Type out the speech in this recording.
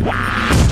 Wow.